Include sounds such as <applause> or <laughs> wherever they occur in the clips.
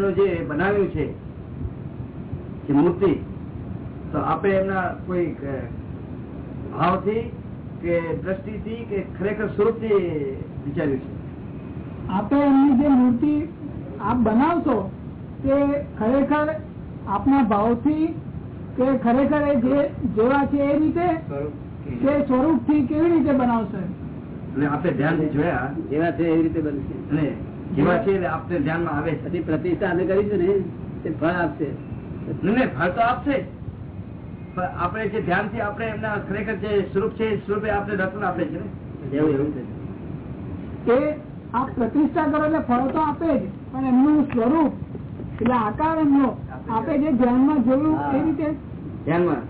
એમનું જે બનાવ્યું છે જે મૂર્તિ તો આપણે એમના કોઈ ભાવથી કે દ્રષ્ટિથી કે ખરેખર સ્વરૂપથી વિચાર્યું છે. આપે એમની જે મૂર્તિ આપ બનાવશો તે ખરેખર આપના ભાવથી કે ખરેખર એ જે જેવા છે એ રીતે કે સ્વરૂપથી કેવી રીતે બનાવશે? અને આપણે ધ્યાનથી જોયા જેવા છે એ રીતે બનશે આપણે ધ્યાનમાં આવે છે પ્રતિષ્ઠા અમે કરીશું ને તે ફળ આપશે નહીં, નહીં, ફળ તો આપશે પણ આપણે જે ધ્યાનથી આપણે એમના ખરેખર જે સ્વરૂપ છે એ સ્વરૂપે આપણે દર્શન આપે છે ને એવું એવું છે કે આપ પ્રતિષ્ઠા કરો એટલે ફળ તો આપે જ પણ એમનું સ્વરૂપ એટલે આકાર એમનો આપે જે ધ્યાનમાં જોયું એ રીતે ધ્યાનમાં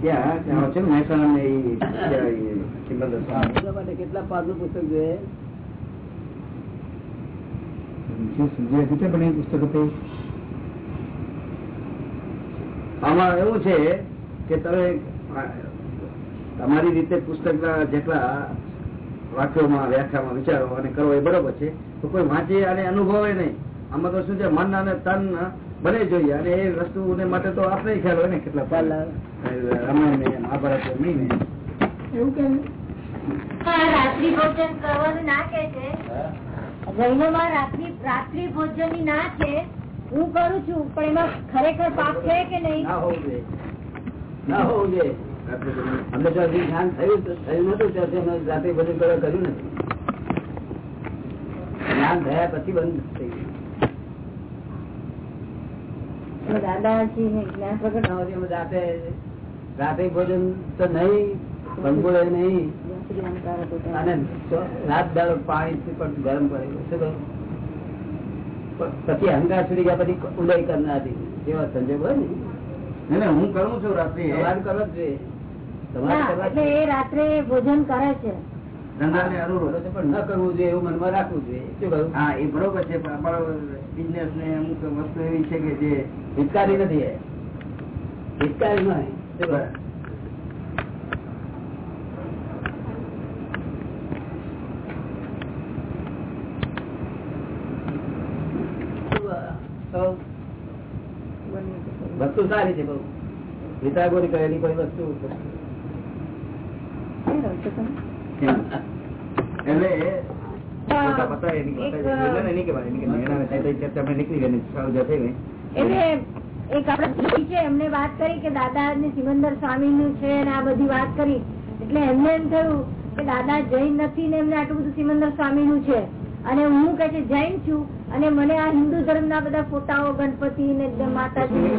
ક્યાં ત્યાં છે ને કેટલા પાદનું પુસ્તક હતું? આમાં એવું છે કે તમે તમારી રીતે પુસ્તકના જેટલા વાક્યોમાં વ્યાખ્યામાં વિચારો અને કરો એ બરોબર છે તો કોઈ વાંચે અને અનુભવે નહીં. આમાં તો શું છે મન અને તન બને જોઈએ અને એ વસ્તુ માટે તો આપણે ખ્યાલ હોય ને કેટલા પાલ. રામાયણ મહાભારત નહીં એવું કે રાત્રિ ભોજન કરવાનું ના કે છે. જૈનોમાં રાત્રિ રાત્રિ ભોજન ના છે. હું કરું છું પણ એમાં ખરેખર પાપ છે કે નહીં? ના હોવું જોઈએ. ના હોવું જોઈએ. અમને તો હજી થયું થયું નતું ભજન કરવા કર્યું નથી. જ્ઞાન થયા પછી બંધ થઈ ગયું. દાદાજી ને જ્ઞાન પ્રગટ ત્યાં સુધી અમે રાતે રાતે ભોજન તો નહીં બંગોળે નહીં રાત દાડો પાણી પણ ગરમ પડે શું કહ્યું? પ- પછી અહંકાર સુધી ગયા પછી ઉદય કરનાર જેવા સંજોગ હોય ને. હું કરું છું રાત્રે. તમારે જ જોઈએ. રાત્રે ભોજન કરે છે. ધંધાને બરોબર પણ ન કરવું જોઈએ એવું મનમાં રાખવું જોઈએ. શું કહ્યું હા એ બરોબર છે પણ અમારો બિઝનેસ ને અમુક વસ્તુ એવી છે કે જે હિતકારી નથી હિતકારી નહીં શું કહ્યું? તો વસ્તુ સારી છે બહુ વિતાગોરી કરેલી કોઈ વસ્તુ એટલે પોતા પતા એની પોતા જે બોલે ને એની કહેવાય, એની કહેવાય. એના વિશે તો ચર્ચા આપણે નીકળી ગઈ ને સાવ જતી ગઈ. એટલે એક આપડે છે એમને વાત કરી કે દાદા ને સિમંદર સ્વામી નું છે ને આ બધી વાત કરી. એટલે એમને એમ થયું કે દાદા જૈન નથી ને એમને આટલું બધું સિમંદર સ્વામી નું છે. અને હું કે જૈન છું. અને મને આ હિન્દુ ધર્મ ના બધા ફોટાઓ ગણપતિ ને માતાજી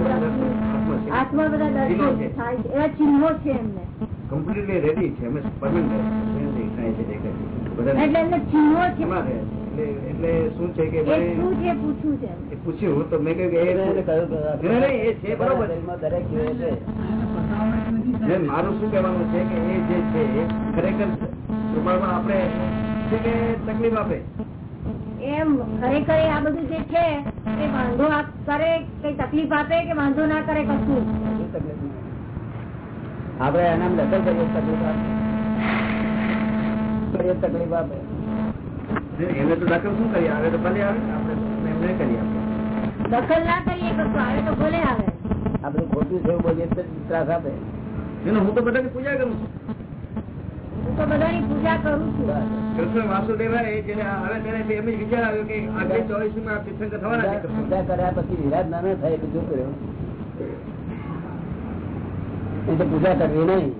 આત્મા બધા દર્શન થાય છે. એવા ચિહ્નો છે એમને. કમ્પ્લીટલી રેડી છે. અમે એટલે એમને ચિહ્નો છે. એટલે શું છે કે પૂછ્યું તો. મેં કહ્યું કે એ છે બરોબર. મારું શું કહેવાનું છે કે એ જે છે ખરેખર આપણે તકલીફ આપે. એમ ખરેખર આ બધું જે છે એ વાંધો કરે કઈ તકલીફ આપે કે વાંધો ના કરે કશું? આપડે એના? દખલ કરીએ તકલીફ આપે. તકલીફ આપે. એને તો દાખલ શું કરીએ? આવે તો ભલે આવે આપણે એમને કરીએ દખલ ના કરીએ કશું આવે તો ભલે આવે. આપડે બધું ખોટું છે બોલીએ તો ત્રાસ આપે. હું તો બધાની પૂજા કરું છું. હું તો બધાની પૂજા કરું છું. કૃષ્ણ વાસુદેવાય જેને આવે ત્યારે એમ જ વિચાર આવ્યો કે આગળ ચોવીસમાં તીર્થંકર થવાના પૂજા કર્યા પછી વિરાટ ના ના થાય એટલે શું કર્યું? એ તો પૂજા કરવી નહીં.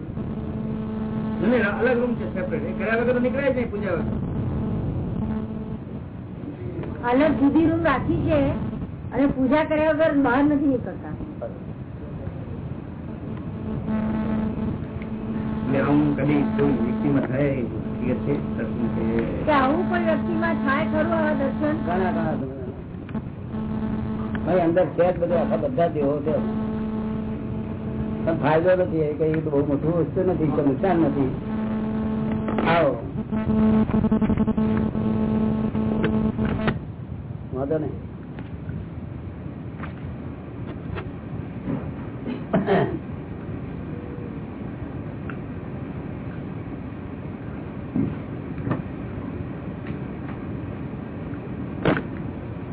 અલગ રૂમ છે સેપરેટ એ કર્યા વગર નીકળાય જ નહીં પૂજા વગર. અલગ જુદી રૂમ રાખી છે અને પૂજા કર્યા વગર બહાર નથી નીકળતા. એટલે કદી વ્યક્તિમાં થાય આવું વ્યક્તિમાં થાય ખરું દર્શન? ઘણા ઘણા ભાઈ અંદર છે બધું આખા બધા દેવો છે. પણ ફાયદો નથી એ કઈ બહુ મોટું વસ્તુ નથી કે નુકસાન નથી. આવો. વાંધો નહીં.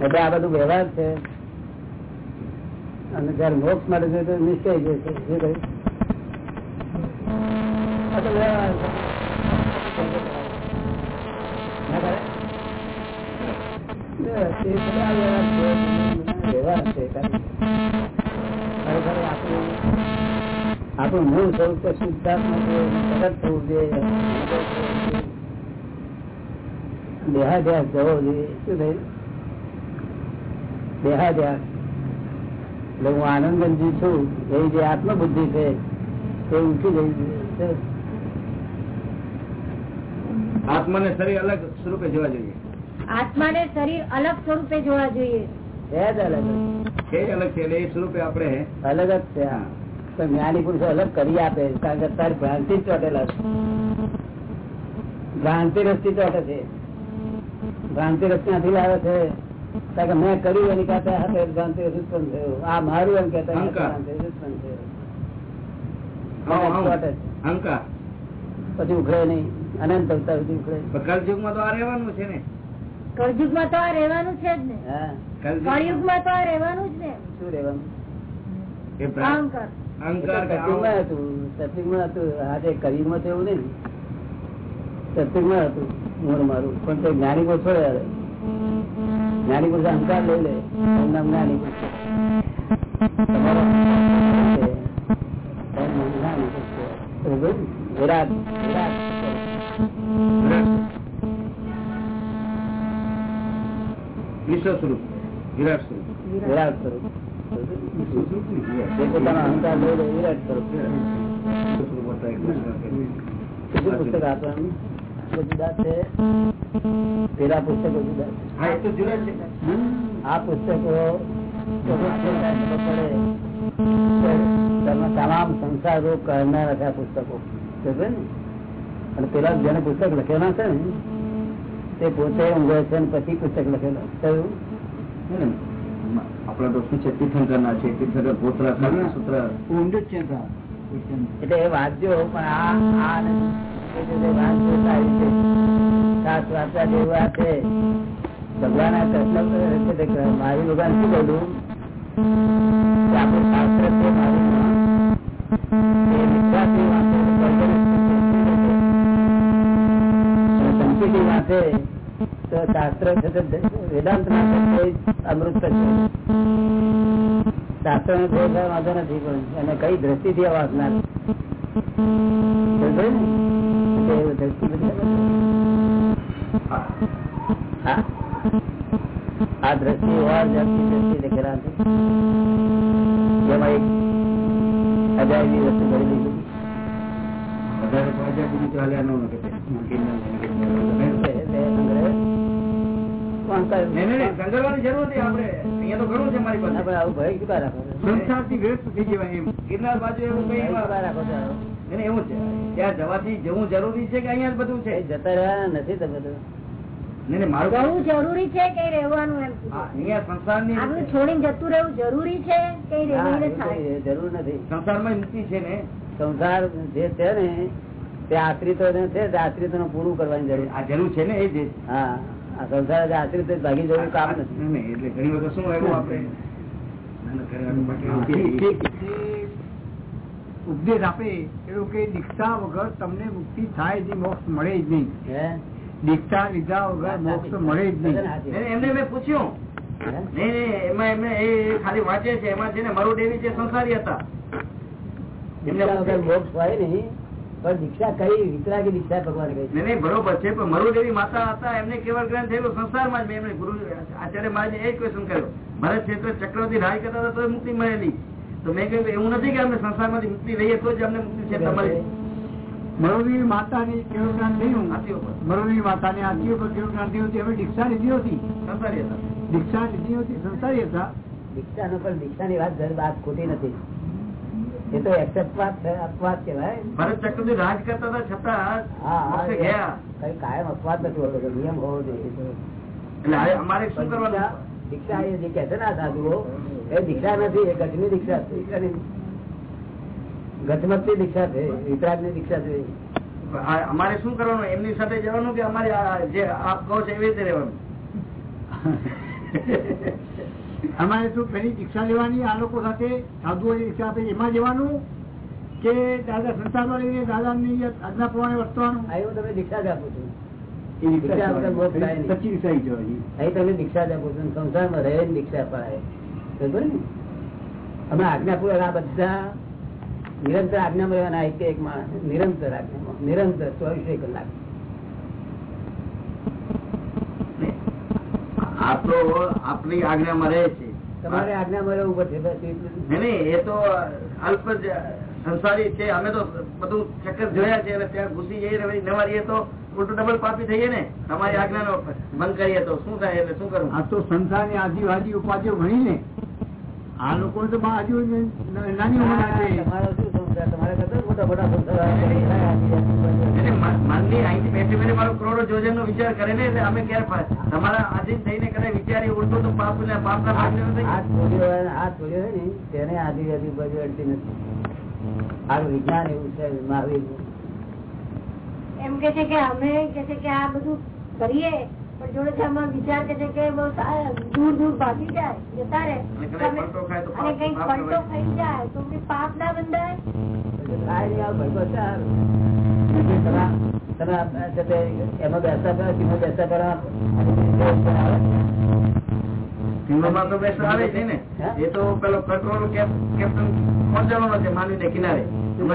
એટલે આ બધું વ્યવહાર છે અને જયારે મોક્ષ માટે જોઈએ તો નિશ્ચય જે છે, જે કહ્યું છે. બધા છે. છે આપણું મૂળ છે દેહાધ્યાસ જવો જોઈએ શું થયું દેહાધ્યાસ એટલે હું આનંદજી છું એ જે આત્મબુદ્ધિ છે એ ઉઠી ગઈ છે. આત્માને શરીર અલગ સ્વરૂપે જોવા જોઈએ. આત્માને શરીર અલગ સ્વરૂપે જોવા જોઈએ. અલગ જ. છે. અલગ છે એટલે એ સ્વરૂપે આપણે અલગ જ છે. તો જ્ઞાની પુરુષો અલગ કરી આપે કારણ કે તારી ભ્રાંતિ ચોટેલા છે. ભ્રાંતિ રસ્તી ચોટે છે. ભ્રાંતિ રસ્તી નથી લાવે છે. મેં કર્યું એની પાસે હાથે ભ્રાંતિ ઉત્પન્ન થયું. આ મારું એમ ઉત્પન્ન થયું. અહંકાર. પછી ઉખડે નહીં. અનંત અવતાર સુધી ઉખડે. પણ કલયુગમાં તો આ રહેવાનું છે ને. કળયુગમાં તો આ રહેવાનું છે જ ને. હા. કલયુગમાં? તો આ રહેવાનું જ ને. શું રહેવાનું? અહંકાર. સત્યુગમાં હતું. સત્યુગમાં હતું. આજે કલીયુગમાં તો એવું નહીં. સત્યુગમાં હતું. મૂળ મારું. પણ તે જ્ઞાની પુરુષ છોડે. જ્ઞાની પુરુષ અહંકાર લઈ લે એમના જ્ઞાની પુરુષ. તમારો? વિરાટ વિરાટ. વિશ્વ સ્વરૂપ વિરાટ સ્વરૂપ વિરાટ સ્વરૂપ વિરાટ. અહંકાર લઈ લે વિરાટ સ્વરૂપ પુસ્તક આપવાનું બધા છે પેલા પુસ્તકો જુદા. આ પુસ્તકો તમામ સંસાર રોગ કરનાર હતા પુસ્તકો. ને? અને પેલા જેને પુસ્તક લખેલા છે ને તે પોતે ઊંઘે છે પછી પુસ્તક લખેલા. કયું? આપણા તો શું છે? તીર્થંકર ના છે તીર્થંકર પોતરા સૂત્ર એટલે એ વાંચ્યો પણ આ ભગવાન મારી ભગવાન શું બોલું વેદાંત ના અમૃત શાસ્ત્ર નો કોઈ વાંધો નથી, પણ એને કઈ દ્રષ્ટિથી વાંચનાર આ દ્રષ્ટિ વાર જાતની દ્રષ્ટિ છે જેમાં એક અજાયબી વસ્તુ કરી દીધી વધારે ન રાખો વ્યસ્ત થઈ જવાય એમ. ગિરનાર બાજુ એવું કઈ રાખો એવું છે. ત્યાં જવાથી જવું જરૂરી છે કે અહીંયા બધું છે? જતા રહ્યા નથી તમે તો નહીં, નહીં, મારું જરૂરી છે કે રહેવાનું એમ? અહીંયા સંસારની આપણું છોડીને જતું રહેવું જરૂરી છે કે ના, રહીને એવું થાય? કઈ જરૂર નથી. સંસારમાં મુક્તિ છે ને? સંસાર જે છે ને તે આશ્રિતો છે તે આશ્રિતો પૂરું કરવાની જરૂર. આ જરૂર છે ને એ જ? હા આ સંસાર આશ્રિત ભાગી જવું કામ નથી. એટલે ઘણી વખત શું આપણે ના, ના, ઘણી વખત હા, બાકી ઠીક, ઠીક. જે ઉપદેશ આપે એવું કે દીક્ષા વગર તમને મુક્તિ થાય જ મોક્ષ મળે જ નહીં? દીક્ષા લીધા વગર મોક્ષ મળે જ નહીં. એમને મેં પૂછ્યું. નહીં એમાં એમને એ ખાલી વાંચે છે. એમાં જેને ને મરુ દેવી છે સંસારી હતા. મોક્ષ હોય નહીં પણ દીક્ષા કઈ વિતરાગી દીક્ષા ભગવાન કહી નહીં નહીં બરોબર છે પણ મરુ દેવી માતા હતા એમને કેવળ જ્ઞાન થયેલું સંસારમાં જ મેં એમને ગુરુ આચાર્ય મહારાજે એ ક્વેશ્ચન કર્યો. ભરત ક્ષેત્ર ચક્રવર્તી રાય કરતા હતા તો મુક્તિ મળેલી. તો મેં કહ્યું એવું નથી કે અમે સંસારમાંથી મુક્તિ લઈએ તો જ અમને મુક્તિ છે તમારી મરુવી માતાની કેવું જ્ઞાન થયું મરુવી માતાની આથી ઉપર કેવું જ્ઞાન થયું હતું એમણે દીક્ષા લીધી હતી. સંસારી હતા. દીક્ષા લીધી હતી સંસારી હતા. દીક્ષા નો પણ દીક્ષા ની વાત ઘર વાત ખોટી નથી. એ તો એક્સેપ્ટ વાત છે અપવાદ કેવાય ભરત ચક્રવર્તી રાજ કરતા હતા છતાં હા કઈ કાયમ અપવાદ નથી હોતો નિયમ હોવો જોઈએ. એટલે અમારે શું દીક્ષા કરવાનું? દીક્ષા એ જે કે છે ને સાધુઓ એ દીક્ષા નથી એ ગજની દીક્ષા છે ગજમતની દીક્ષા છે વિતરાગની દીક્ષા છે. આ અમારે શું કરવાનું? એમની સાથે જવાનું કે અમારે જે આપ કહો છો એવી રીતે રહેવાનું? <laughs> અમારે શું પેલી દીક્ષા લેવાની આ લોકો સાથે સાધુઓ દીક્ષા આપે એમાં જવાનું કે દાદા સંતાનો લઈને દાદાની આજ્ઞા પ્રમાણે વર્તવાનું. આ એવું તમે દીક્ષા જ આપો છો. એ દીક્ષા વગર બહુ થાય નહીં. દીક્ષા જવાની. અહીં તમે દીક્ષા જ આપો છો. સંસારમાં રહે દીક્ષા અપાય અમે આજ્ઞાપૂર્વક આ બધા નિરંતર આજ્ઞામાં રહેવાના એક એક માણસ. નિરંતર આજ્ઞામાં નિરંતર ચોવીસે કલાક. આપની આજ્ઞામાં રહે છે. તમારે આજ્ઞામાં રહેવું પડશે. નહીં, એ તો અલ્પ સંસારી છે. અમે તો બધું ચક્કર જોયા છે. અને ત્યાં ઘૂસી જઈએ નવારીએ તો ઉલટું ડબલ પાપી થઈએ ને. તમારી આજ્ઞાનો ભંગ કરીએ તો શું થાય? એટલે શું કરવું આ તો સંસારની આદિવાદી ઉપાધિઓ ઘણી ને આ લોકો તો હજુ નાની છે. મનની અહીંથી બેઠી બેઠી મારો કરોડો જોજન નો વિચાર કરે ને એટલે અમે ક્યારે તમારા આધીન થઈને કદાચ વિચારી ઉલટું તો પાપ ને પાપ ના પાપ ને છોડ્યો હોય ને હાથ છોડ્યો હોય ને તેને આદિવાસી બાજુ અડતી નથી. આ વિજ્ઞાન એવું છે મહાવીર એમ કે છે કે અમે કે છે કે આ બધું કરીએ પણ જોડે છે વિચાર કે છે કે બહુ દૂર દૂર ભાગી જાય જતા રહે. અને પલટો પાપ-. ખાઈ જાય તો ના બંધાય. તમે એમાં બેસતા કરો બેસતા પહેલા સિંહોમાં તો બેસવા આવે છે ને. એ તો પેલો કંટ્રોલ કેપ્ટન પહોંચવાનો છે માનવીને કિનારે.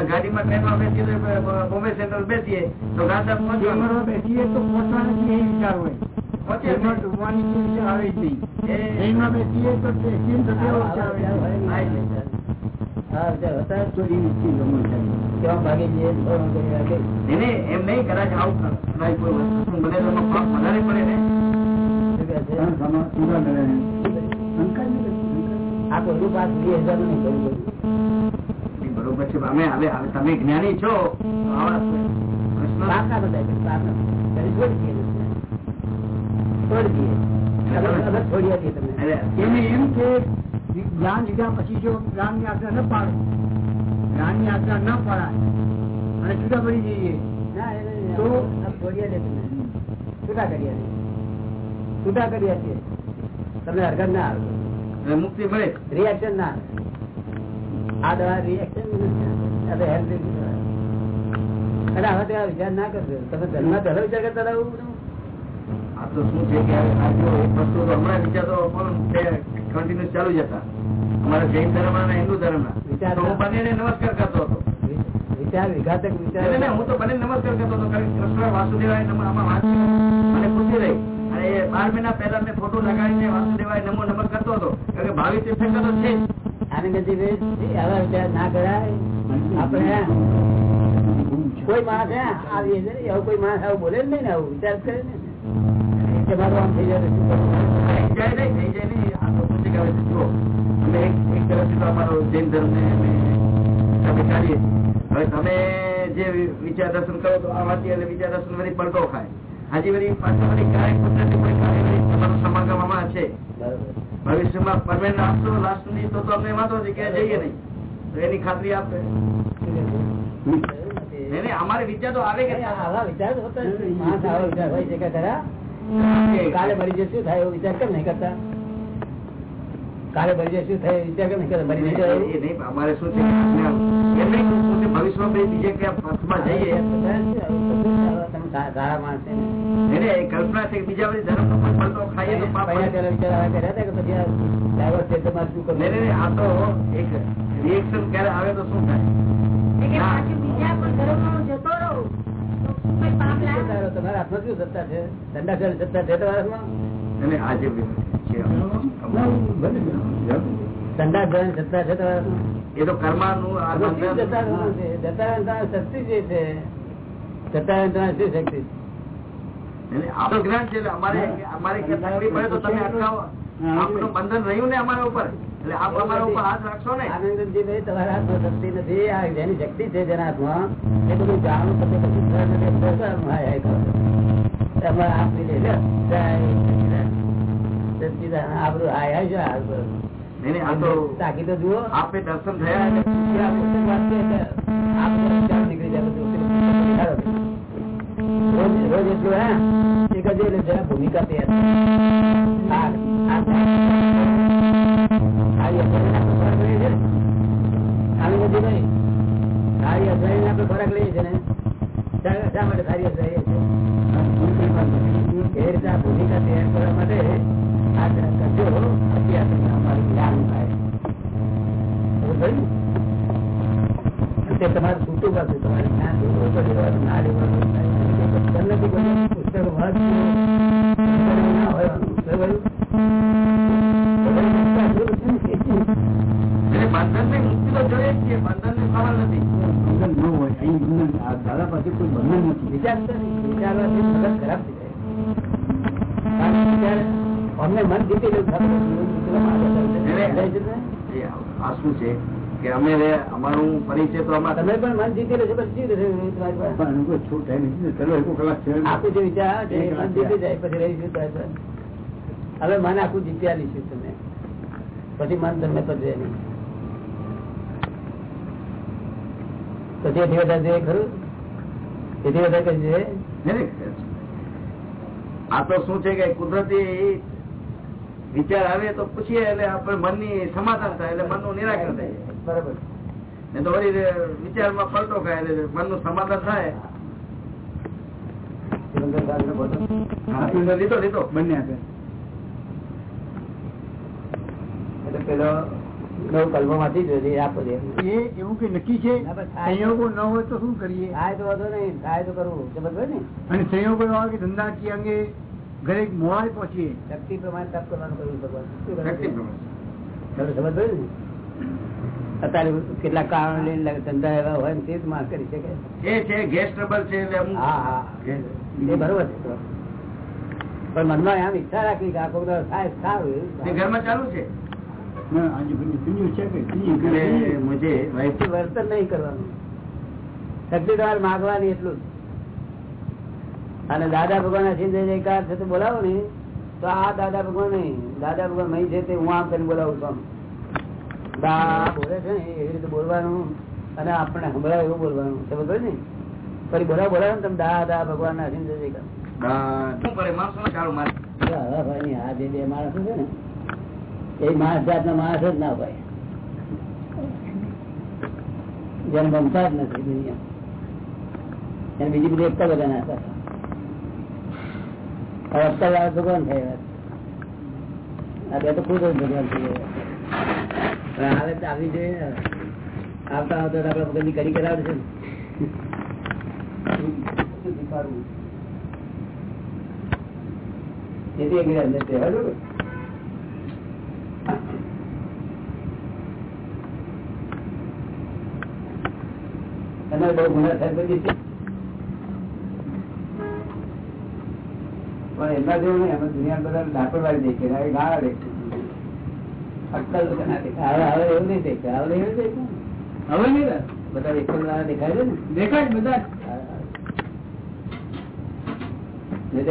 ગાડીમાં ટ્રેનમાં બેસીએ બોમ્બે સેન્ટ્રલ બેસીએ તો ગાંધા પહોંચવાનું બેસીએ તો પહોંચવા એ વિચાર હોય. પહોંચે. જ કેમેરો નહીં. ડૂબવાની કે વિચાર આવે નહીં. એ- બેસીએ તો ટ્રેન થતી એવો વિચાર આવે છે. હા વિચાર હતા તો નિશ્ચિત ગમન કેવા ભાગી જઈએ થોડું કરી રાખે. નહીં, નહીં, એમ નહીં કદાચ આવું પાપ વધારે પડે ને. આ કોઈ પાસ વીસ હજારનું નહીં બરોબર છે અમે હવે હવે તમે જ્ઞાની છો. છે, લીધા પછી જો જ્ઞાનની આજ્ઞા ન પાડે જ્ઞાનની આજ્ઞા ન પડાય અને છૂટા પડી જઈએ ના, એ નહીં. તો-. છૂટા કર્યા છીએ છૂટા કર્યા આપીએ. તમને હરકત ના આવે. મુક્તિ મળે. રિએક્શન ના આ દવા રિએક્શન અને હવે તેવા વિચાર ના કરજો તમે ધર્મ પહેલો વિચાર કરતા રહો આ તો શું છે કે એક વસ્તુ હમણાં વિચાર તો કન્ટિન્યુઅસ ચાલુ જ હતા. અમારા જૈન ધર્મ અને હિન્દુ ધર્મ વિચાર હું બંનેને નમસ્કાર કરતો હતો. વિચાર વિઘાતક વિચાર હું તો બંને નમસ્કાર કરતો હતો કારણ કૃષ્ણ વાસુદેવાય મને ખુશી રહી. એ બાર મહિના પહેલા મેં ફોટો લગાવીને વાસુદેવાય નમો નમન કરતો હતો. કારણ કે ભાવિ તીર્થંકર છે આનંદજી ના કરાય. આપણે કોઈ માણસ હે, છે. એવું કોઈ માણસ આવું બોલે જ નહીં ને આવું વિચાર કરે ને આમ થઈ જાય તો શું કરવું? થઈ જાય નહીં, થઈ જાય નહીં. આ તો શું છે. જુઓ, અમે એક એક તરફથી તો અમારો જૈન ધર્મ અમે અમે ચાલીએ હવે તમે જે વિચાર દર્શન કરો તો આ વાંચીએ એટલે વિચાર દર્શન વળી પલટો ખાય. હાજી બધી પાછળ ગાય કુદરતી કોઈ કાર્યવાહી તમારો સમાગમ છે. ભવિષ્યમાં પરમેનન્ટ આપશો લાસ્ટ સુધી તો તો અમને વાંધો છે કે જઈએ નહીં. તો એની ખાતરી આપે. અમારે વિચાર તો આવે કે આવા વિચાર તો હોતા. આવા વિચાર હોય છે કે ખરા? કાલે મરી જશે થાય એવો વિચાર કેમ નહીં કરતા? કાલે મરી શું થાય વિચાર કેમ નહીં કરતા નહીં નહીં, અમારે શું છે? કે આપણે એમ નહીં કે શું છે, ભવિષ્યમાં બીજે ક્યાં પથમાં જઈએ? સારા માણસ એને કલ્પના છે કે બીજા બધી ધર્મ નો ખાઈએ તો પાપ પહેલા પડે. પહેલા વિચાર આવા પછી આ તો એક રિએક્શન ક્યારે આવે તો શું થાય? બીજા જતો રહું? તમારા હાથમાં શું સત્તા છે? દંડાચાર સત્તા છે તમારા હાથમાં? અને આ જે છે. દંડાચાર સત્તા છે તમારા હાથમાં એ તો કર્માનું આ બંધન- જતા રહેવાનું છે? જતા રહેવાનું તમારે શક્તિ જે છે. છતાં તમારે શું શક્તિ? એટલે આપણું છે અમારે અમારે તકલીફ પડે તો તમે અટકાવો. આપનું બંધન રહ્યું ને અમારા ઉપર. એટલે આપ અમારા ઉપર હાથ રાખશો ને. આનંદજી તમારા હાથમાં શક્તિ નથી. આ જેની શક્તિ છે જેના હાથમાં એ બધું જાણવું પછી પછી છે ભૂમિકા સારી અસરીને આપણે ખોરાક લઈએ છીએ ને. શા માટે સારી અસરી છે એ રીતે આ ભૂમિકા તૈયાર કરવા માટે આ કરજો પછી આપણને અમારું જ્ઞાન થાય ખબર પડી ને? તે છૂટું કરશે તમારે જ્ઞાન ના નથી બધું પુસ્તકો વાંચવું ના હોય નથી. દાદા પાસે કોઈ બંધન નથી. વિચારવાથી મગજ ખરાબ થઈ જાય. કારણ કે ત્યારે અમને મન જીતી આ શું છે? કે અમે અમારું પરિચય તો અમારા તમે પણ મન જીતી લેશો પછી છૂટ ચલો એક કલાક છે? આખું જે વિચાર મન જીતી જાય પછી રહીશું હવે મન આખું જીત્યા લઈશું તમે. પછી મન તમને પધરે નહીં. પછી એથી વધારે જોઈએ ખરું? એથી વધારે કઈ જોઈએ. આ તો શું છે કે કુદરતી વિચાર આવે તો પૂછીએ એટલે આપણે મનની સમાધાન થાય એટલે મનનું નિરાકરણ થાય. બરાબર. ને તો વળી વિચારમાં પલટો ખાય એટલે મનનું સમાધાન થાય. લીધો લીધો. બંને આપે. એટલે પેલો નવ કલ્પોમાંથી જોઈએ આપો દે એ એવું કે નક્કી છે? ના. સંયોગો ન હોય તો શું કરીએ? થાય તો વાંધો નહીં થાય તો કરવું. સમજ ને? અને સંયોગો ધંધાકીય અંગે ઘરે મોડાઈ પહોંચીએ. શક્તિ પ્રમાણે તપ કરવાનું કહ્યું ભગવાન. શક્તિ પ્રમાણે. તમને સમજ અત્યારે કેટલાક કારણો લઈને ધંધા એવા હોય ને તે જ માણસ કરી શકે. એ છે ગેસ ટ્રબલ છે એટલે હા હા. એ બરોબર છે પણ મનમાં આમ ઈચ્છા રાખી કે આખો બધો થાય સારું એવું. ઘરમાં ચાલુ છે? વર્તન નહીં કરવાનું. શક્તિ તમારે માગવાની એટલું જ. અને દાદા ભગવાન ના સિંહ જયકાર છે તો બોલાવો ને. તો આ દાદા ભગવાન નહીં. દાદા ભગવાન નહીં છે તે હું આમ કરીને બોલાવું છું દા બોલે છે ને એવી રીતે બોલવાનું અને આપણે સંભળાય એવું બોલવાનું. સમજ પડી ને? ફરી બોલાવો બોલાવો ને તમે. દાદા ભગવાન ના સિંહ જયકાર. માણસો ને માણસ જ ના હોય. જેને ગમતા જ નથી દુનિયા. બીજી બધી એકતા બધા ના અક્કલ વાળા ભગવાન થયા આ બે તો ખુદ જ ભગવાન થઈ ગયા તો આવી જોઈએ આવતા આવતા આપડે ભગવાન કરી કરાવડે છે જેથી એક અંદર છે બરોબર તમારે બહુ ગુના થાય બધી છે પણ એમના જેવું નહીં અમે દુનિયા બધા લાપરવાહી દેખે હવે ગાળા દેખે લોકો ના દેખાય. હવે એવું નહીં દેખાય હવે એવું દેખાય હવે નહીં બધા એકલ વાળા દેખાય છે ને? દેખાય બધા.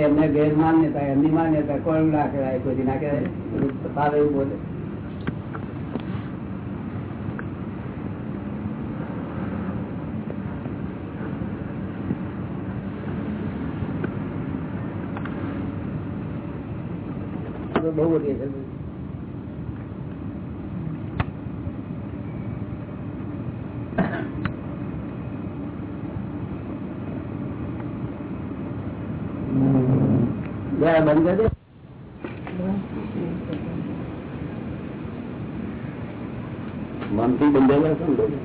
એમને ગેર માન્યતા એમની માન્યતા કોણ ના કહેવાય? કોઈ ના કહેવાય. એવું બોલે. બહુ મોટી અસર બંધ કરી મનથી બંધાયેલા છે ને બધું.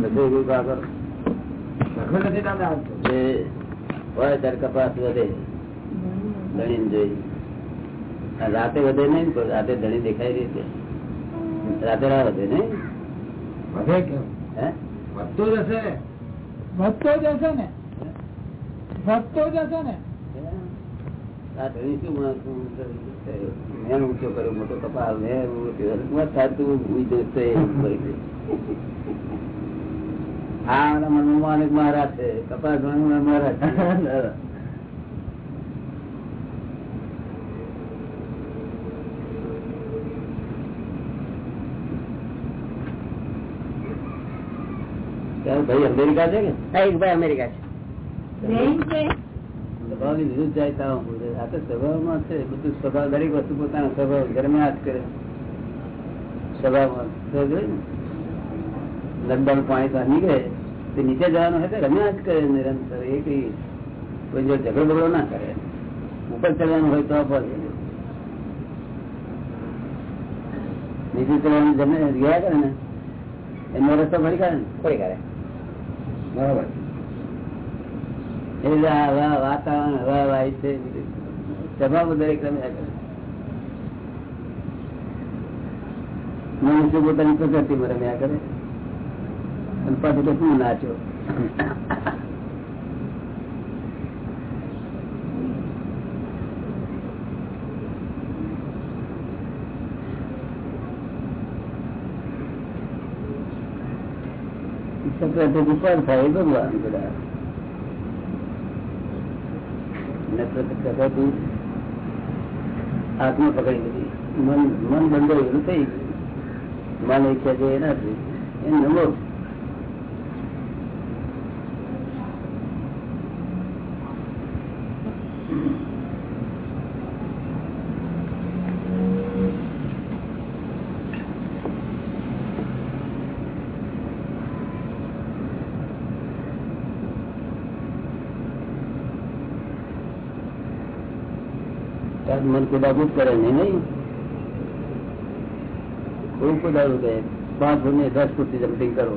બધું એવું આગળ હોય ત્યારે કપાસ વધે. ધણી જોઈ. રાતે વધે નહીં રાતે ધણી દેખાય રહી છે. રાતે રા વધે નહીં? વધે કેમ હે? વધતું વધતો જશે ને? વધતો જશે ને? આ ધણી શું મેં ઊંચો કર્યો મોટો કપાલ મેં ઊંચો થતું ઊંચો તો એ કરી દે. આ મારા મનમાં અનેક મહારાજ છે. કપાસ મહારાજ ભાઈ અમેરિકા છે કે? ભાઈ અમેરિકા છે. સ્વભાવની વિરુદ્ધ જાય તો આ તો સ્વભાવમાં છે. બધું સ્વભાવ દરેક વસ્તુ પોતાનો સ્વભાવ ગરમ્યા જ કરે. સ્વભાવમાં. લગભગ પાણી તો નીકળે. તે નીચે જવાનું હોય તો રમ્યા જ કરે નિરંતર. એ કઈ કોઈ જો ઝઘડો બગડો ના કરે. ઉપર ચડવાનું હોય તો પર. નીચે ચડવાનું જમે ગયા કરે ને એનો રસ્તો ફરી કાઢે ને? ફરી કરે બરાબર. વાતાવરણ હવા વાય છે. સ્વભાવ દરેક રમ્યા કરે. મનુષ્ય પોતાની પ્રકૃતિમાં રમ્યા કરે. પાછું તો શું નાચો પ્રકૃતિ ઉપર થાય ભગવાન બધા ને આત્મા પકડી લીધી. મન મન બંધાયેલું થઈ ગયું. મન ઈચ્છા છે એનાથી નથી એ નમો ત્યાર મન કુદાકુદ કરે નહીં? નહીં ખૂબ કુદાડું કે પાંચ ફૂટ ને દસ ફૂટથી જમ્પિંગ કરો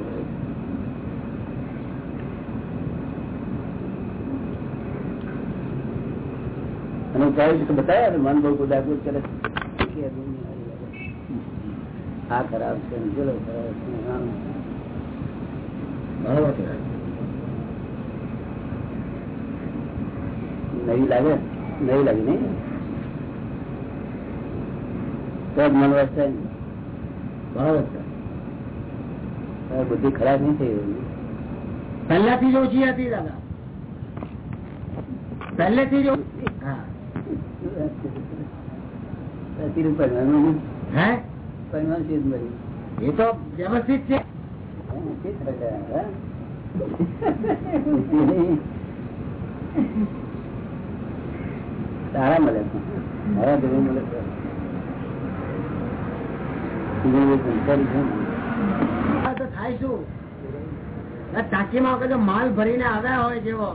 અને કહ્યું બતાવ્યા મન બહુ કુદાકુદ કરે. આ ખરાબ છે ને ખરાબ છે. નવી લાગે? નવી લાગે નહીં? તો જ મન વસ્તુ બુદ્ધિ ખરાબ નહીં થઈ પહેલાથી જ ઓછી હતી દાદા. પહેલેથી જ. એ તો વ્યવસ્થિત છે. સારા મળે છે. મળે છે. બીજું કોઈ સંસારી છે ને. આ તો થાય શું આ ટાંકીમાં માલ ભરીને આવ્યા હોય જેવો.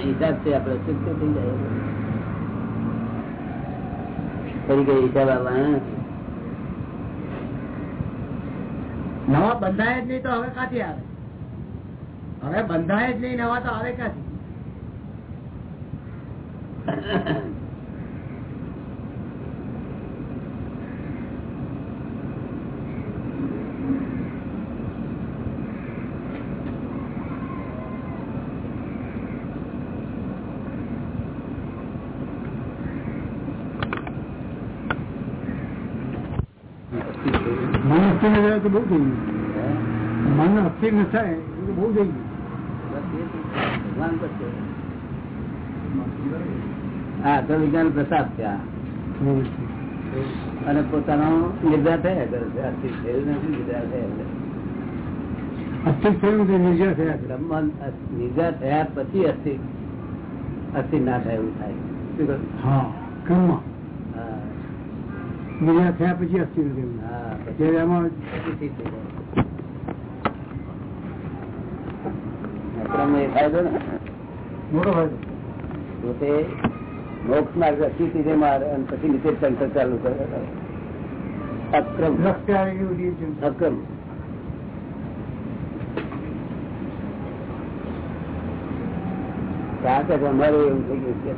હિસાબ છે આપડે શુદ્ધ થઈ જાય. ફરી કઈ હિસાબ આવવાના નવા બંધાય જ નહીં તો હવે કાથી આવે? હવે બંધાય જ નહીં નવા તો આવે ક્યાંથી? મન અસ્થિર ન થાય તો બહુ થઈ ગયું મન અસ્થિર ન થાય એ તો બહુ થઈ ગયું ભગવાન પર છે. હા તો વિજ્ઞાન પ્રસાદ છે અને પોતાનો નિર્ધાર થયા કરે છે. અસ્થિર થયું નથી નિર્ધાર થયા અસ્થિર થયું થયા છે. નિર્ધાર થયા પછી અસ્થિર અસ્થિર ના થાય એવું થાય. હા કર્મ હા. થયા પછી અસ્થિર હા પછી. એમાં થઈ જાય. અક્રમ એ મોટો ફાયદો. પોતે મોક્ષ માર્ગ અસ્થિર રીતે મારે અને પછી નીચે તંત્ર ચાલુ કરે. અક્રમ. અક્રમ. કારણ કે એવું થઈ ગયું છે.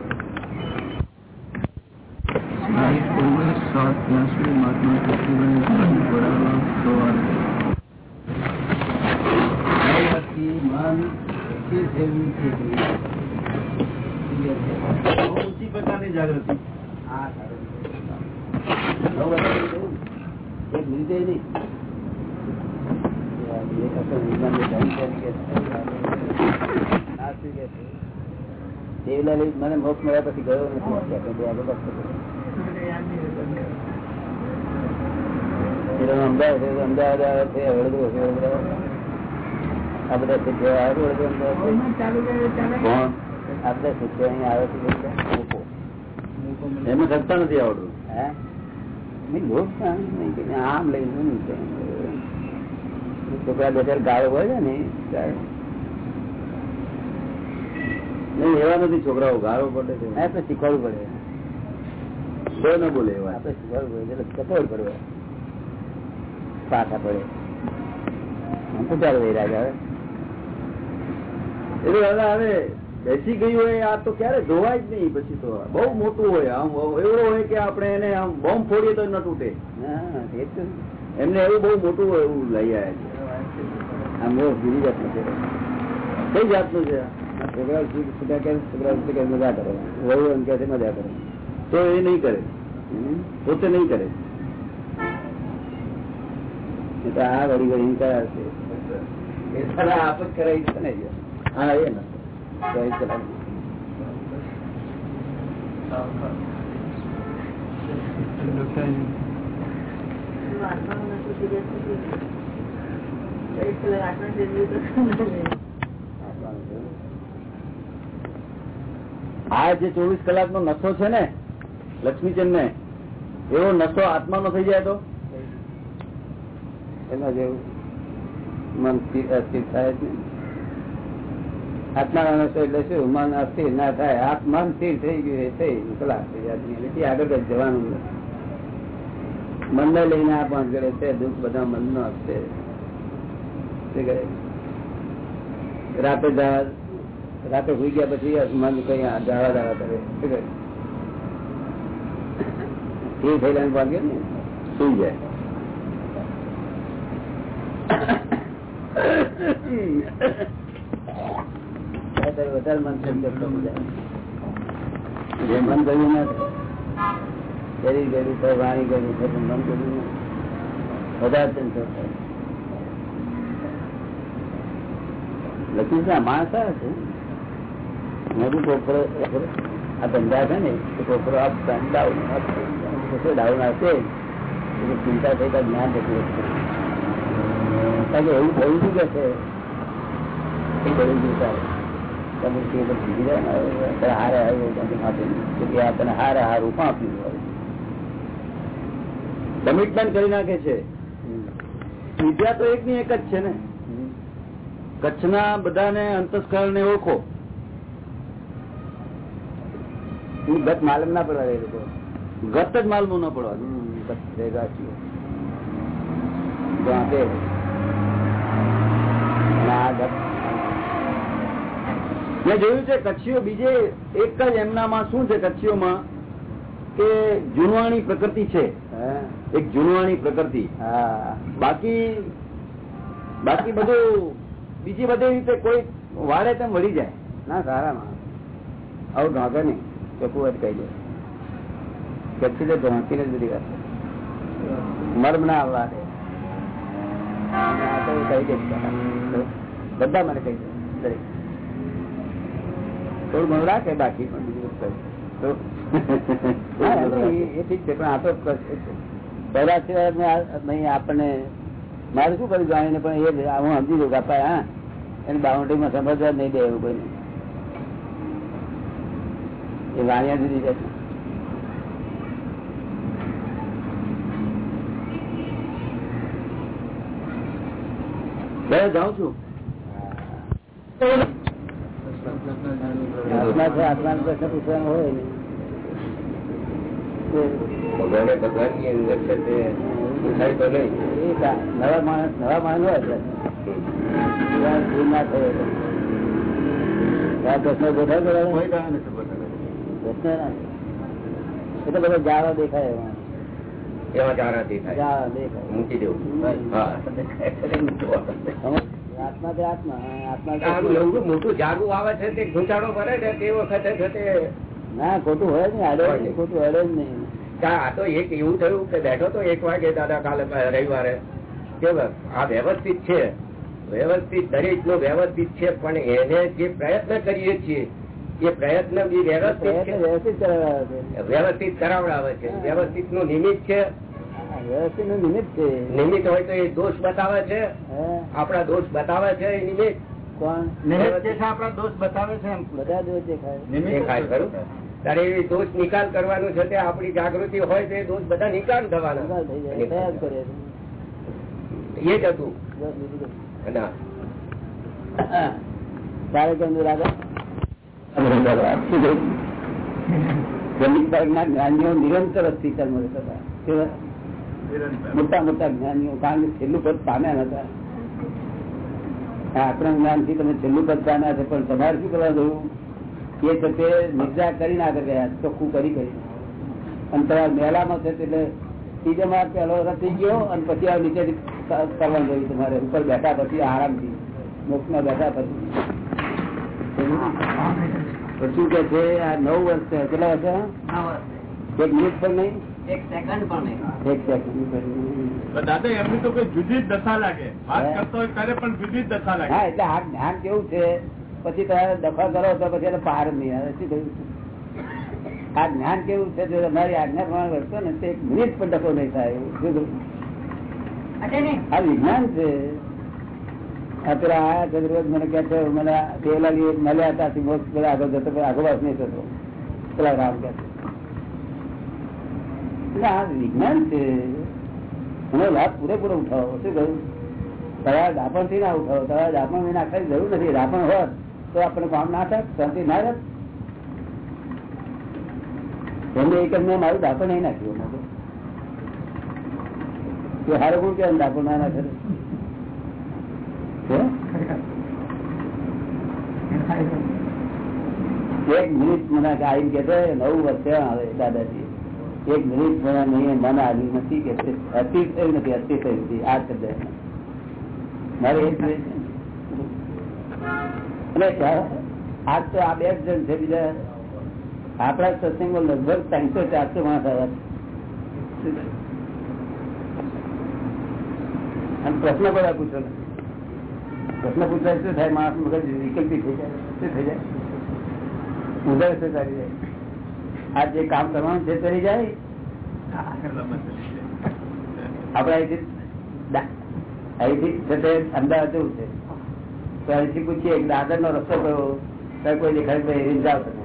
ઊંચી પ્રકારની જાગૃતિ હા, સારું. નવ વર્ષથી થયું. એક મિનિટે નહીં. એક અસલ વિજ્ઞાનની ધન તરીકે નાસ્તિક છે. દેવલા લઈ મને મોક્ષ મળ્યા પછી ગયો નથી અમદાવાદ અમદાવાદ આવે છે. આ બધા છે વડોદરા અમદાવાદ છે. ચાલુ કરે ચાલે કોણ આ બધા શીખ્યા અહીંયા આવે છે બધા. લોકો. એમાં કરતા નથી આવડતું હે? નહીં, લોક શાંત નહીં કે આમ લઈને શું છે? છોકરા બે ચાર ગાળો હોય છે ને ત્યારે નહીં એવા નથી છોકરાઓ ગાળો પડે છે આપણે શીખવાડવું પડે કોઈ ન બોલે એવા આપણે શીખવાડવું પડે એટલે કટોળ પડે પાછા પડે આમ તો ચાલો વૈરાગ આવે એટલે દાદા હવે બેસી ગયું હોય આ તો ક્યારે ધોવાય જ નહીં પછી તો. બહુ મોટું હોય આમ એવડો હોય કે આપણે એને આમ બોમ્બ ફોડીએ તો ન તૂટે. એમને એવું બહુ મોટું હોય એવું લઈ આવ્યા છે. આમ બહુ બીજી જાતનું છે. કઈ જાતનું છે? આ છૂટા કે છોકરાઓ કે મજા કરે? વહુ એમ કે મજા કરે. તો એ નહીં કરે. હમ? પોતે નહીં કરે. આ વળી વળી કરાવશે એ સારા આપ જ કરાવી છે ને હા એ ના. આ જે ચોવીસ કલાક નો નશો છે ને લક્ષ્મીચંદ ને એવો નશો આત્માનો થઈ જાય તો? એમાં જેવું મન સ્થિર થાય જ નહીં આત્મા એટલે શું? મન અસ્થિર ના થાય. મન સ્થિર થઈ ગયું એ થઈ કલાક થઈ આગળ જ જવાનું મનને લઈને આ પણ કરે છે. દુઃખ બધા મનનો હશે શું રાતે રાતે હોઈ ગયા પછી મન કઈ કરે. શું કરે? સ્થિર થયેલા ભાગ્ય ને? સુઈ જાય. વધારે વધારે મન સંતોષ જે મન કર્યું ના વાણી કર્યું થાય મન કર્યું વધારે થાય લક્ષ્મી માણસ આવે છે. મોટું કોપરો આ ધંધા છે ને એ કોપરો આ ડાઉન ડાઉન આવશે એટલે ચિંતા થઈ તો જ્ઞાન જતું. કારણ કે એવું થયું શું કે છે? એ બધું જોતા રહે. તમે તે જાય ને હારે હારે આપેલું. કે તે આ તને હારે હારું પણ આપ્યું હોય કમિટમેન્ટ કરી નાખે છે વિદ્યા તો એક ની એક જ છે ને કચ્છના બધાને અંતસ્કરણ ને ઓળખો ગત માલમ ના પડવા એ લોકો ગત જ માલમું ના પડવા. ભેગા છીએ. આ ગત મેં જોયું છે કચ્છીઓ બીજે એક જ એમનામાં શું છે કચ્છીઓમાં? કે જૂનવાણી પ્રકૃતિ છે. એક જૂનવાણી પ્રકૃતિ. બાકી બાકી બધું બીજી બધી રીતે કોઈ વાળે તેમ વળી જાય. ના સારામાં. આવું ઢોંકે નહીં. ચોખ્ખું જ કહી દે. કચ્છી તો ઢોંકીને જ બધી વાત મર્મ ના આવવા દે કહી દે. બધા મને કહી દે. દરેક. થોડું ઘણું રાખે બાકી પણ <laughs> એ ઠીક છે પણ આ તો આપણને મારે શું કર્યું જાણીને પણ એ હું સમજી દઉં કાપા હા એને બાઉન્ડ્રીમાં સમજવા નહીં દે એવું કોઈ એ વાણિયા જુદી છે. ઘરે જાઉં છું. આત્મા છે આત્મા પ્રશ્ન પૂછવાનો હોય. ને ભગવાને ભગવાનની અંદર છે તે પૂછાય તો નહીં. નવા માણસ નવા માણસ હોય છે. ભૂલ ના થયો આ પ્રશ્ન ગોઠવ કરો. કોઈ દાડા નથી બતાવે. પ્રશ્ન ના. બધો જાળો દેખાય એમાં. એવા દેખાય. મૂકી દેવું. હા? આત્મા જ આત્મા આત્મા મોટું જાગવું આવે છે તે ઘૂંટાડો કરે છે તે વખતે ના ખોટું હોય નહીં આડે ખોટું અડે જ નહીં. આ તો એક એવું થયું કે બેઠો તો એક વાગે દાદા કાલે રવિવારે. કે આ વ્યવસ્થિત છે. વ્યવસ્થિત દરેક નો વ્યવસ્થિત છે પણ એને જે પ્રયત્ન કરીએ છીએ એ પ્રયત્ન બી વ્યવસ્થિત વ્યવસ્થિત કરાવડાવે છે. વ્યવસ્થિતનું નિમિત્ત છે. વ્યવસ્થિતનું નિમિત્ત છે. નિમિત્ત હોય તો એ દોષ બતાવે છે? આપડા દોષ બતાવે છે એ નિમિત્ત? કોણ? નિમિત્ત છે આપણા દોષ બતાવે છે બધા દોષ દેખાય. એ ખાય ખરું. ત્યારે એ દોષ નિકાલ કરવાનું છે તે આપણી જાગૃતિ હોય તો એ દોષ બધા નિકાલ થવાના. નિકાલ થઈ જાય. તૈયાર કરે છે. એ જ હતું. કશું. તારે કેમ રાધા જ્ઞાનીઓ નિરંતર હતા. કેવા? મોટા મોટા જ્ઞાનીઓ કારણ કે છેલ્લું પદ પામ્યા નતા. આપણા જ્ઞાનથી તમે છેલ્લું પદ પામ્યા છે પણ તમારે શું કરવા જવું? એ છે તે નિર્જા કરીને આગળ ગયા ચોખ્ખું કરી કરી. અને તમારા મેળામાં છે એટલે ત્રીજો માર પહેલો થઈ ગયો અને પછી આ નીચે કરવાનું રહ્યું તમારે. ઉપર બેઠા પછી આરામથી મોક્ષમાં બેઠા પછી. શું કે છે આ નવ વર્ષ છે કેટલા વર્ષ. એક મિનિટ પણ નહીં? એક સેકન્ડ પણ એક સેકન્ડ દાદા એમની તો કોઈ જુદી જ દશા લાગે. વાત કરતો હોય ત્યારે પણ જુદી જ દશા લાગે. હા એટલે આ જ્ઞાન કેવું છે? પછી તમારે દફા કરો તો પછી એને પાર નહીં આવે. શું કહ્યું આ જ્ઞાન કેવું છે? જો તમારી આજ્ઞા પ્રમાણે વર્તો ને તો એક મિનિટ પણ ડખો નહીં થાય શું આ વિજ્ઞાન છે. આ આયા છે રોજ મને કે છે મને દેવલાલી મળ્યા હતા મોક્ષ આગળ જતો પણ આગળ નહીં થતો. પેલા રામ કે છે. વિજ્ઞાન છે. એનો લાભ પૂરેપૂરો ઉઠાવો. શું કહ્યું? તમારા દાપણથી ના ઉઠાવો. તમારા દાપણ વિના નાખવાની જરૂર નથી. દાપણ હોત તો આપણે કામ ના થાય. ના રહે. એમને એક મેં મારું દાપણ નહીં નાખ્યું. કે હારે કોણ કેમ દાપણ ના નાખે એક મિનિટ મને આવીને કે નવું વર્ષે આવે દાદાજી. એક મિનિટ મને નહીં મન આવ્યું નથી કે અતિ થયું નથી, અતિ થયું નથી, આ શબ્દ મારે એ અને આજ તો આ બે જણ છે બીજા. આપણા સત્સંગો લગભગ ત્રણસો ચારસો માણસ આવ્યા. અને પ્રશ્ન બધા પૂછો. પ્રશ્ન પૂછાય શું થાય? માણસ મગજ વિકલ્પી થઈ જાય. શું થઈ જાય? ઉધર શું ચાલી જાય? આ જે કામ કરવાનું છે કરી જાય? આપડે અહીંથી અહીંથી છે અમદાવાદ જવું છે. તો અહીંથી પૂછીએ દાદર નો રસ્તો કયો? ત્યાં કોઈ દેખાય તો એ તમે.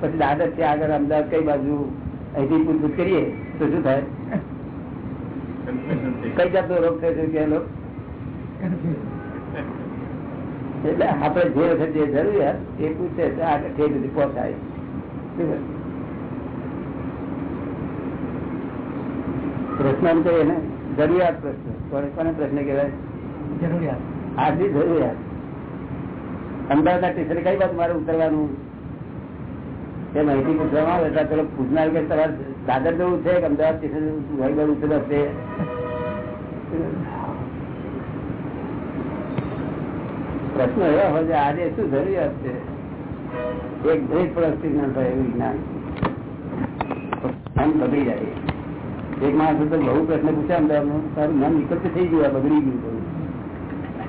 પછી દાદરથી આગળ અમદાવાદ કઈ બાજુ? અહીંથી પૂછપૂછ કરીએ, તો શું થાય? કઈ જાતનો રોગ થયો છે લોક? એટલે આપણે જે વખત જે જરૂરિયાત, એ પૂછે આગળ તે સુધી પહોંચાય શું કહે? પ્રશ્ન કહીએ ને જરૂરિયાત પ્રશ્ન કોને પ્રશ્ન કહેવાય? જરૂરિયાત. આજની જરૂરિયાત. અમદાવાદ સ્ટેશન કઈ વાત મારે ઉતરવાનું? એ માહિતી પૂછવામાં આવે ત્યાં પેલો પૂછનાર કે તમારે દાદર જવું છે કે અમદાવાદ ટીચર કઈ બાજુ ઉતરવા છે પ્રશ્ન એવા હોય છે આજે શું જરૂરિયાત છે? એક દરેક પરિસ્થિતિ ના થાય એવું જ્ઞાન. આમ બગડી જાય. એક માણસ બહુ પ્રશ્ન પૂછ્યા અમદાવાદનું તારું મન વિકલ્પ થઈ ગયું બગડી ગયું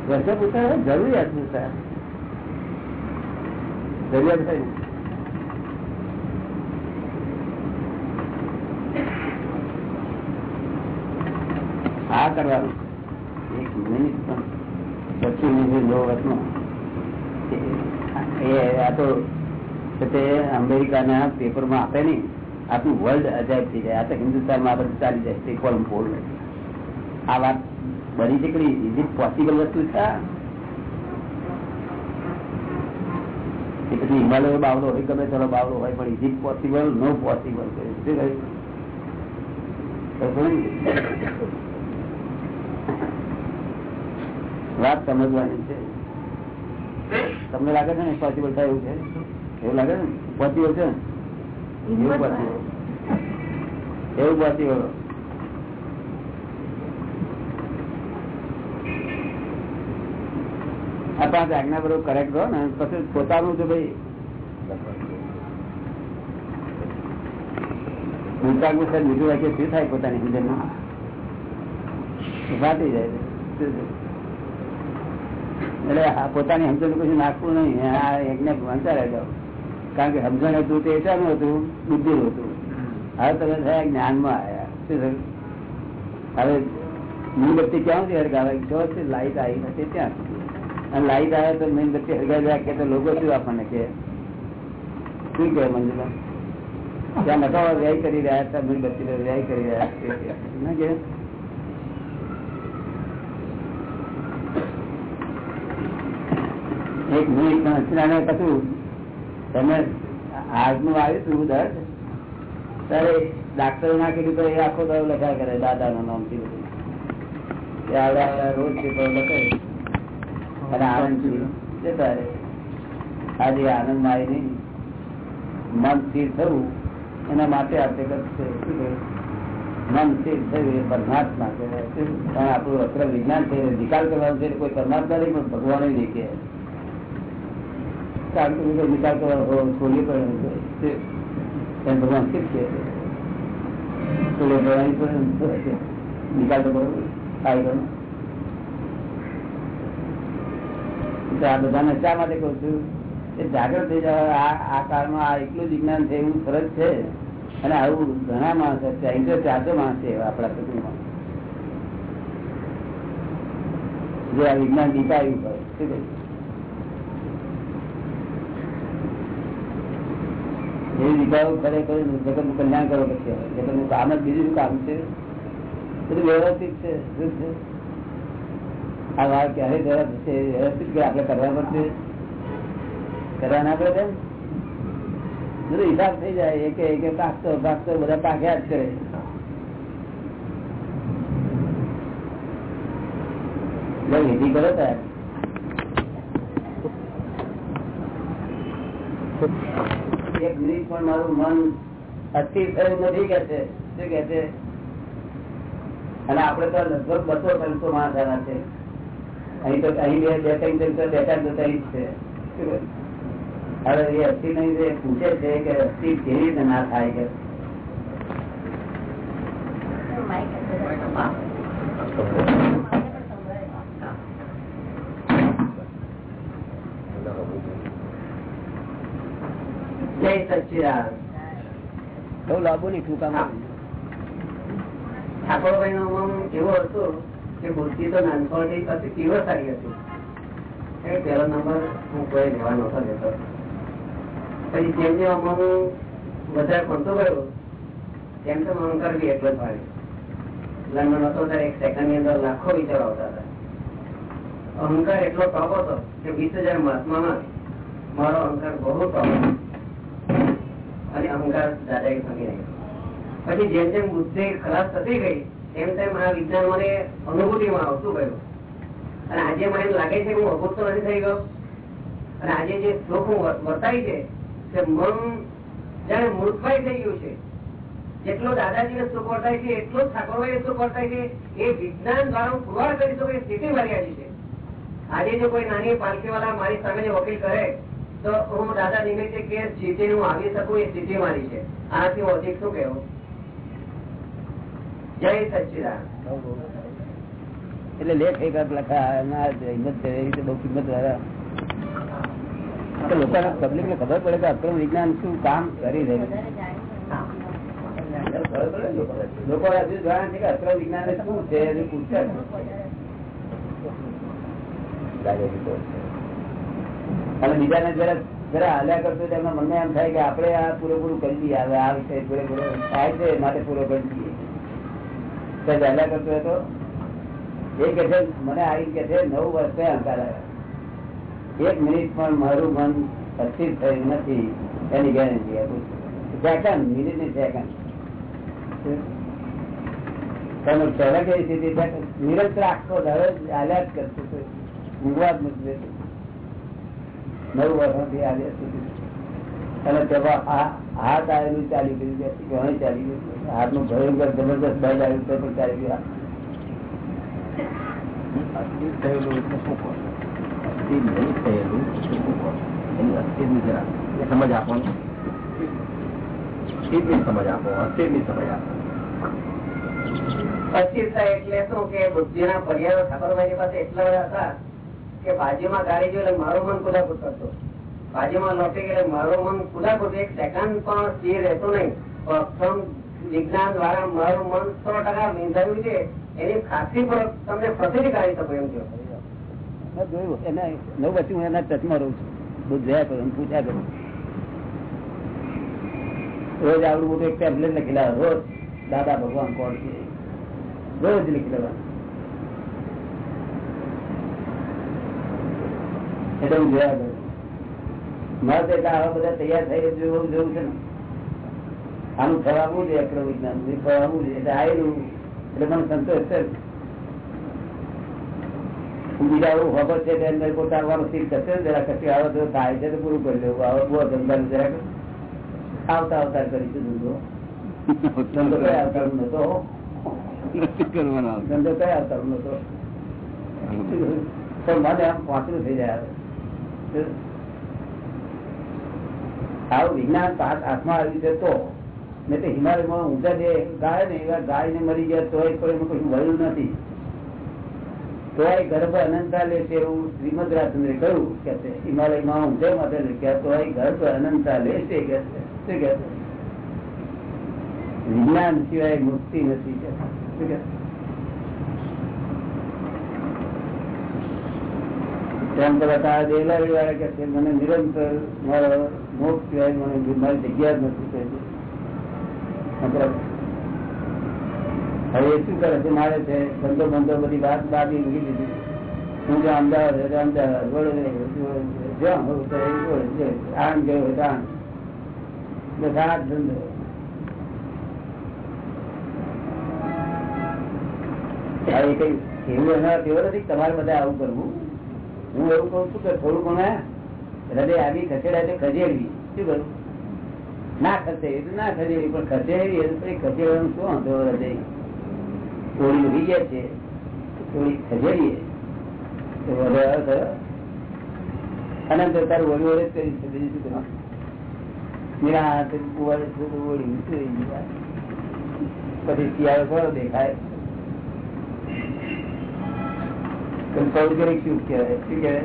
પ્રશ્ન પૂછ્યા જરૂરિયાત પૂછ્યા. જરૂરિયાત થાય આ કરવાનું. એક મિનિટ પણ. પછી મિનિટ લો વર્ષમાં એ આપે નહીં. આખું વર્લ્ડ અજાયબ થઈ જાય. આ તો હિન્દુસ્તાનમાં આપણે ચાલી જાય તે કોલમ ફોડ આ વાત બની નીકળી. ઇઝ ઇટ પોસિબલ વસ્તુ છે એ પછી હિમાલય બાવડો હોય ગમે તેનો બાવડો હોય પણ is it possible no possible? વાત સમજવાની છે. તમને લાગે છે ને પોસિબલ થાય એવું છે? એવું લાગે છે ને? પોસિબલ છે ને? એવું પોસિબલ એવું પોસિબલ પાંચ આજ્ઞા બરોબર કરેક્ટ રહો ને, પછી પોતાનું જો ભાઈ. ઊંચાનું સર બીજું વાક્ય શું થાય પોતાની સમજણમાં ફાટી જાય એટલે પોતાની સમજણ કશું નાખવું નહીં. આ યજ્ઞ વાંચા રહેજો. કારણ કે સમજણ હતું તે એટાનું હતું બુદ્ધિ હતું. હવે તમે થયા જ્ઞાનમાં આવ્યા શું થયું? હવે મીણબત્તી ક્યાંથી હરગાવે? જો લાઈટ આવી નથી ત્યાં અને લાઈટ આવે તો મીણબત્તી હરગાવી રાખે તો લોકો શું આપણને કે શું કહે મંજુલા? ત્યાં નકાવા વ્યય કરી રહ્યા હતા મીણબત્તી વ્યય કરી રહ્યા ના કે એક મિનિટ હસીનાને કશું તમે આજનું આવ્યું હતું દર્દ ત્યારે ડાક્ટરો ના કીધું તો એ આખો દરો લખ્યા કરે દાદા નું નામથી બધું આવડે આવડે રોજ પેપર લખે. અને આનંદ જતા રહે આજે આનંદ આવી નહીં મન સ્થિર થવું એના માટે આપણે કરશે મન સ્થિર થયું એ પરમાત્મા કહેવાય. પણ આપણું અત્ર વિજ્ઞાન છે નિકાલ કરવાનો છે કોઈ પરમાત્મા નહીં પણ ભગવાન નહીં કે કારણ કે બીજો નિકાલ કરવાનો છોડી પડે એમ ભગવાન પણ નિકાલ તો કરો થાય કરો. આ બધાને શા માટે કહું છું? એ જાગૃત થઈ જવા આ કાળમાં આ એટલું વિજ્ઞાન છે, એવું ફરજ છે. અને આવું ઘણા માણસો છે ત્રણસો ચારસો માણસ છે આપણા કુટુંબમાં. જે આ વિજ્ઞાન દીપાયું હોય, શું કહ્યું એ દીપાવું ખરેખર જગતનું કલ્યાણ કરો પછી જગતનું કામ જ બીજું શું કામ છે? બધું વ્યવસ્થિત છે, શું છે? આ વાત ક્યારે જરા થશે વ્યવસ્થિત કે આપણે કરવા પડશે? કરવા ના પડે બધું હિસાબ થઈ જાય. એક એક પાકતો પાકતો બધા પાક્યા જ કરે. વિધિ કરો ત્યારે એક મિનિટ પણ મારું મન અસ્થિર થયું નથી કે શું કે છે? અને આપડે તો લગભગ બસો ત્રણસો માણસ આના છે. અહીં તો અહીં બે ત્રણ ત્રણસો બે ચાર જતા જ છે. હવે એ અસ્થિ નહીં પૂછે છે કે અસ્થિ કેવી રીતે ના થાય કે? જય સચિદાન બહુ લાંબુ નહીં ટૂંકામાં ઠાકોરભાઈ નો ઉમંગ એવો હતો કે મૂર્તિ તો નાનપણથી પછી તીવ્ર સારી હતી. એ નંબર હું કોઈ લેવા નતો લેતો પછી જેમ જેમ ઉમંગ વધારે પડતો ગયો તેમ તો અહંકાર બી એટલો જ ભાગ્યો લંડન હતો ત્યારે એક સેકન્ડની અંદર લાખો વિચારો આવતા હતા. અહંકાર એટલો ટોપ હતો કે વીસ હજાર મહાત્મામાં મારો અહંકાર બહુ ટોપ હતો. અને અહંકાર દાદા ભાગી રહ્યો. પછી જેમ જેમ બુદ્ધિ ખરાબ થતી ગઈ તેમ તેમ આ વિજ્ઞાન મને અનુભૂતિમાં આવતું ગયું. અને આજે મને લાગે છે હું અભૂત નથી થઈ ગયો. અને આજે જે સુખ વર્તાય છે, તે મન જયારે મૂર્ખભાઈ થઈ ગયું છે, જેટલો દાદાજીને સુખ વર્તાય છે, એટલો જ ઠાકોરભાઈ સુખ વર્તાય છે, એ વિજ્ઞાન દ્વારા હું પુરવાર કરી શકું એ સ્થિતિ મારી આવી છે આજે જો કોઈ નાની પાલખી વાળા મારી સામે વકીલ કરે તો હું દાદા નિમિત્તે કે સ્થિતિ હું આવી શકું, એ સ્થિતિ મારી છે. આનાથી અધિક શું કેવું જય સચિદાન એટલે લેખ એક લખા ને ખબર પડે કે અક્રમ વિજ્ઞાન શું કામ કરી રહ્યું લોકો હજુ જાણે છે કે અક્રમ વિજ્ઞાન શું છે પૂછે. અને બીજાને જરા જરા હાલ્યા કરતો તો એમના મનમાં એમ થાય કે આપણે આ પૂરેપૂરું કરી દઈએ. હવે આ વિષય પૂરેપૂરો થાય છે માટે પૂરો કરી દઈએ. હાલ્યા કરતો હતો એ કે છે, મને આવી કે છે, નવ વર્ષે આવ્યા. એક મિનિટ પણ મારું મન અસ્થિર થયું નથી, એની ગેરંટી આપું સેકન્ડ મિનિટની સેકન્ડ. તમે સ્થિતિ નિરંતર આખો દરરોજ હાલ્યા જ કરતો ઊંઘવા જ નથી નવ વર્ષથી આજે સુધી અને તેમાં હાથ આવેલું ચાલી ગયું છે ઘણી ચાલી ગયું હાથનું ભયંકર જબરદસ્ત બળ આવ્યું તે પણ ચાલી ગયું સમજ આપો ને. સમજ આપો અસ્થિરની સમજ આપો. અસ્થિરતા એટલે શું કે બુદ્ધિના પર્યાયો ઠાકોરભાઈ પાસે એટલા બધા હતા કે બાજુમાં ગાડી એટલે મારું મન કુદાકુદ કરતો. બાજુમાં લોટી ગયેલે મારો મન કુદાકુદ એક સેકન્ડ પણ સ્થિર રહેતો નહીં. પ્રથમ વિજ્ઞાન દ્વારા મારું મન સો ટકા વિંધાયું છે. એની ખાતરી પર તમને પ્રતિનિધિ કાઢી શકો એમ જોયું રહું છું. બધું જયા કરું પૂછ્યા કરું. રોજ આવડું બધું એક ટેમ્પલેટ લખેલા, રોજ દાદા ભગવાન કોણ છે? રોજ લખી લેવાનું એટલે હું જોયા કરું મારે તો એટલે આવા બધા તૈયાર થઈ જોવું જોવું છે ને. આનું ફળાવવું છે અક્ર વિજ્ઞાન ફળાવવું છે એટલે આવેલું એટલે મને સંતોષ છે બીજા એવું ખબર છે કે અંદર પોતાનો સીટ કરશે ને જરા કશું આવે તો થાય છે તો પૂરું કરી દેવું. આવે બહુ ધંધા જરાક. આવતા આવતા કરીશું ધંધો. ધંધો કઈ આવતા નતો ધંધો કઈ આવતા નતો પણ મને આમ પાછું થઈ જાય. આવું વિજ્ઞાન હાથ- હાથમાં આવી છે તો નહીં તો હિમાલયમાં ઊંચા જે ગાય ને, એવા ગાય ને મરી ગયા તોય કોઈ કશું વળ્યું નથી. તોય ગર્ભ અનંતા લે છે એવું શ્રીમદ રાજચંદ્રે કહ્યું કે હિમાલયમાં ઊંચે માટે લખ્યા, તોય ગર્ભ અનંતા લે છે? કે કે વિજ્ઞાન સિવાય મુક્તિ નથી કે, શું કે તેમ છે નિરંતર મારો મોક્ષ મારી મારે વાત અમદાવાદ અમદાવાદ, વડોદરા. જ્યાં હોઉં તો એ ગયો હોય બસ આ ધંધો. કઈ એવું એના તેવો નથી તમારે બધા આવું કરવું. હું એવું કઉ છું કે થોડું ઘણું હૃદય આવી ખસેડાય ખસેડવી. શું કરું? ના ખસેડી તો ના ખસેડી પણ ખસેડવી એ તો ખસેડવાનું શું હતો હૃદય થોડી ઊભી ગયા છે થોડી ખસેડીએ. તો વધુ આવે ખરો. અનંત તારું વળી વળી જ કરી છે બીજું શું કરવા નિરાંત ગયા પછી શિયાળો ખરો દેખાય? પૌદ્ગલિક શું કહેવાય શું કહેવાય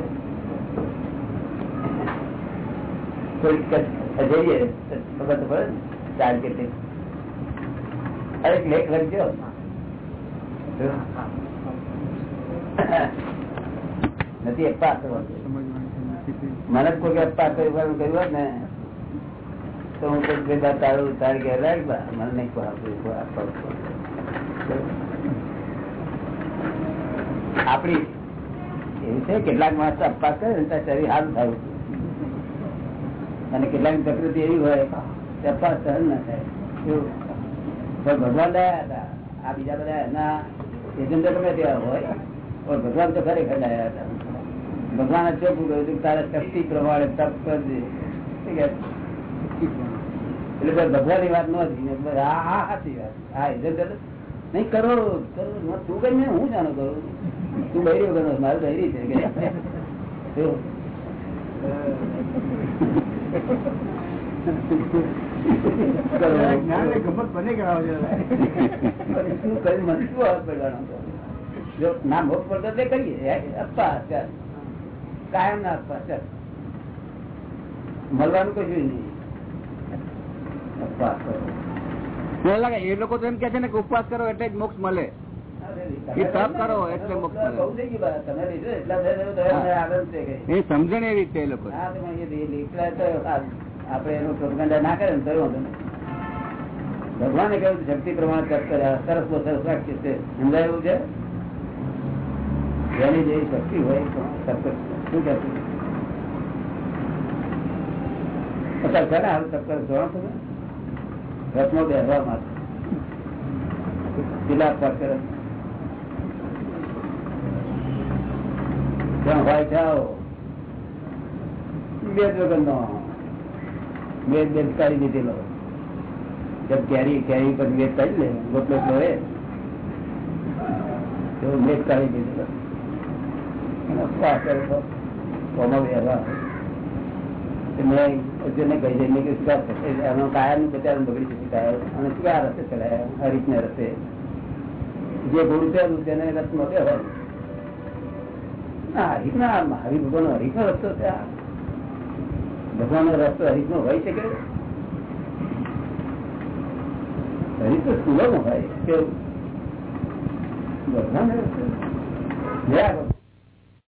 અપ્પા મને કોઈ અપ્પા કહ્યું હોત ને તો હું કોઈ બધા તારું તારી ઘેર રાખવા મને નહીં કોઈ આપવું. આપડી કેટલાક માણસ અપવાસ કરે ને શરીર હાલ થયું. અને કેટલાક પ્રકૃતિ એવી હોય અપવાસ સહન ના થાય. ભગવાન દયા હતા. આ બીજા બધા એના એજન્ટો ગમે તેવા હોય. પણ ભગવાન તો ખરેખર દયા હતા. ભગવાન ચોખ્ખું કહ્યું હતું? તારા શક્તિ પ્રમાણે તપ કરજે? એટલે કોઈ ભગવાનની વાત નથી ને આ સાચી વાત. આ એજન્ટ નહીં કરો કરો તું કઈ હું જાણો કરું તું બહેરી વગર મારું બહેરી છે ના ભોગ પડતો તે કરીએ કાયમ ના અપ્પા ચાલ. મળવાનું કશું નહીં. કરો. લાગે એ લોકો તો એમ કે છે ને કે ઉપવાસ કરો એટલે જ મોક્ષ મળે. કરો એટલે મુક્ત. એ સમજણ એવી એ લોકો. આપણે એનું પ્રોપગેન્ડા ના કરે ને તો ભગવાને કહ્યું શક્તિ પ્રમાણે તપ કર્યા સરસ સરસ વાક્ય છે. સમજાય એવું છે? જેની જે શક્તિ હોય તપ શું કે અત્યારે છે હાલ તપ કરે? જોડો તમે. રથમાં બેસવા માટે. પેલા તપ કરે જ્યાં હોય જાઓ વેદ વગરનો વેદ વેદ કાઢી દીધેલો. જબ કેરી કેરી પર વેદ કાઢી લે, ગોટલો લે તો વેદ કાઢી દીધેલો. શ્વાસ કહી દઈને કે શું થશે એનો કાયમ બગડી જશે કાયમ અને ક્યાં રસ્તે ચલાયા હરીફને રસ્તે. જે ગુરુ છે તેને રસ્તો હોય ના હરીફ ના હરી ભગવાન હરીફ નો રસ્તો છે ભગવાન નો રસ્તો હરીફ નો હોય શકે હરીફ તો સુલભ હોય કેવું ભગવાન રસ્તો